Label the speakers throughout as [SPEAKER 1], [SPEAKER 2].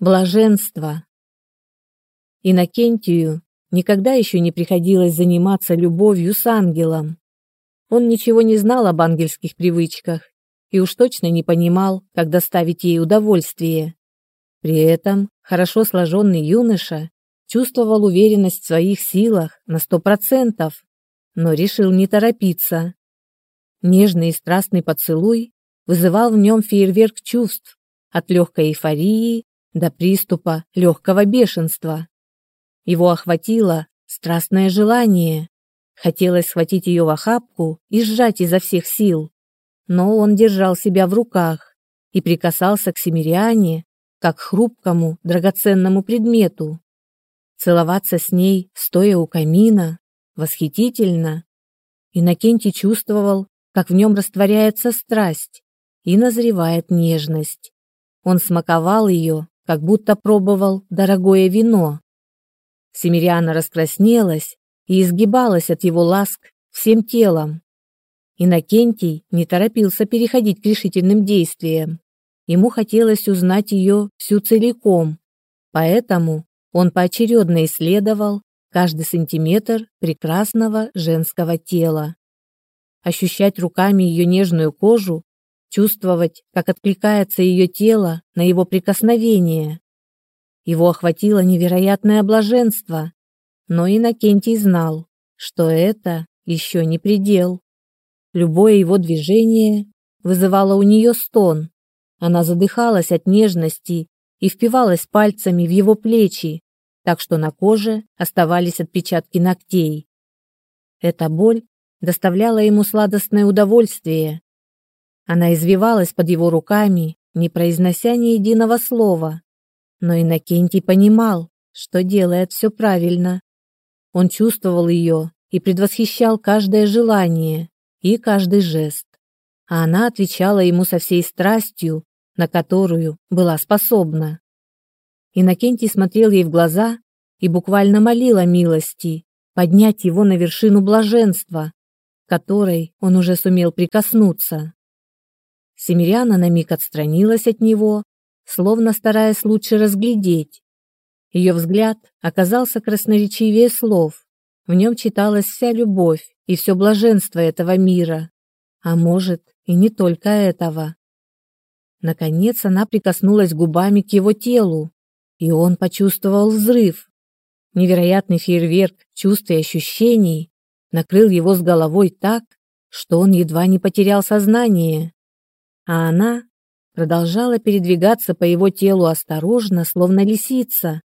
[SPEAKER 1] Блаженство. Иннокентию никогда еще не приходилось заниматься любовью с ангелом. Он ничего не знал об ангельских привычках и уж точно не понимал, как доставить ей удовольствие. При этом хорошо сложенный юноша чувствовал уверенность в своих силах на сто процентов, но решил не торопиться. Нежный и страстный поцелуй вызывал в нем фейерверк чувств, от легкой эйфории до приступа легкого бешенства. Его охватило страстное желание. Хотелось схватить ее в охапку и сжать изо всех сил. Но он держал себя в руках и прикасался к Семириане, как к хрупкому, драгоценному предмету. Целоваться с ней, стоя у камина, восхитительно. Иннокентий чувствовал, как в нем растворяется страсть и назревает нежность. Он смаковал ее, как будто пробовал дорогое вино. Семиряна раскраснелась и изгибалась от его ласк всем телом. Иннокентий не торопился переходить к решительным действиям. Ему хотелось узнать ее всю целиком, поэтому он поочередно исследовал каждый сантиметр прекрасного женского тела. Ощущать руками ее нежную кожу чувствовать, как откликается ее тело на его прикосновение. Его охватило невероятное блаженство, но Иннокентий знал, что это еще не предел. Любое его движение вызывало у нее стон. Она задыхалась от нежности и впивалась пальцами в его плечи, так что на коже оставались отпечатки ногтей. Эта боль доставляла ему сладостное удовольствие, она извивалась под его руками, не произнося ни единого слова. Но Иннокентий понимал, что делает все правильно. Он чувствовал ее и предвосхищал каждое желание и каждый жест. А она отвечала ему со всей страстью, на которую была способна. Иннокентий смотрел ей в глаза и буквально молил о милости, поднять его на вершину блаженства, которой он уже сумел прикоснуться. Семиряна на миг отстранилась от него, словно стараясь лучше разглядеть. Ее взгляд оказался красноречивее слов. В нем читалась вся любовь и все блаженство этого мира. А может, и не только этого. Наконец она прикоснулась губами к его телу, и он почувствовал взрыв. Невероятный фейерверк чувств и ощущений накрыл его с головой так, что он едва не потерял сознание а она продолжала передвигаться по его телу осторожно, словно лисица,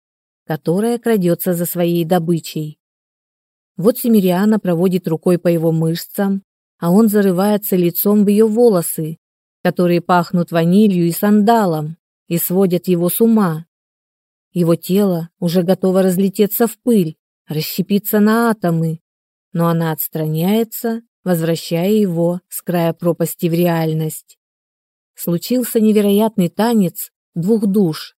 [SPEAKER 1] которая крадется за своей добычей. Вот Семириана проводит рукой по его мышцам, а он зарывается лицом в ее волосы, которые пахнут ванилью и сандалом и сводят его с ума. Его тело уже готово разлететься в пыль, расщепиться на атомы, но она отстраняется, возвращая его с края пропасти в реальность случился невероятный танец двух душ,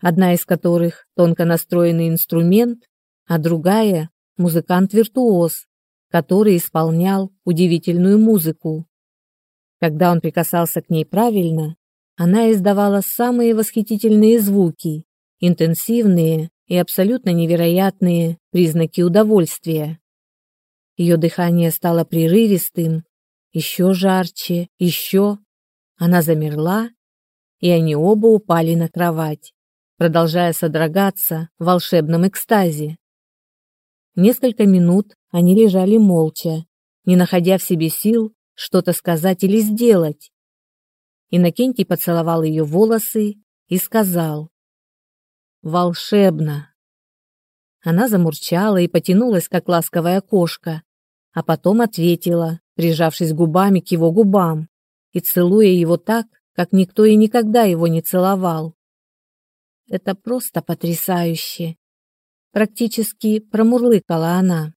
[SPEAKER 1] одна из которых тонко настроенный инструмент, а другая музыкант-виртуоз, который исполнял удивительную музыку. Когда он прикасался к ней правильно, она издавала самые восхитительные звуки, интенсивные и абсолютно невероятные признаки удовольствия. Ее дыхание стало прерывистым, еще жарче, еще, она замерла, и они оба упали на кровать, продолжая содрогаться в волшебном экстазе. Несколько минут они лежали молча, не находя в себе сил что-то сказать или сделать. Иннокентий поцеловал ее волосы и сказал «Волшебно!». Она замурчала и потянулась, как ласковая кошка, а потом ответила, прижавшись губами к его губам и целуя его так, как никто и никогда его не целовал. Это просто потрясающе. Практически промурлыкала она.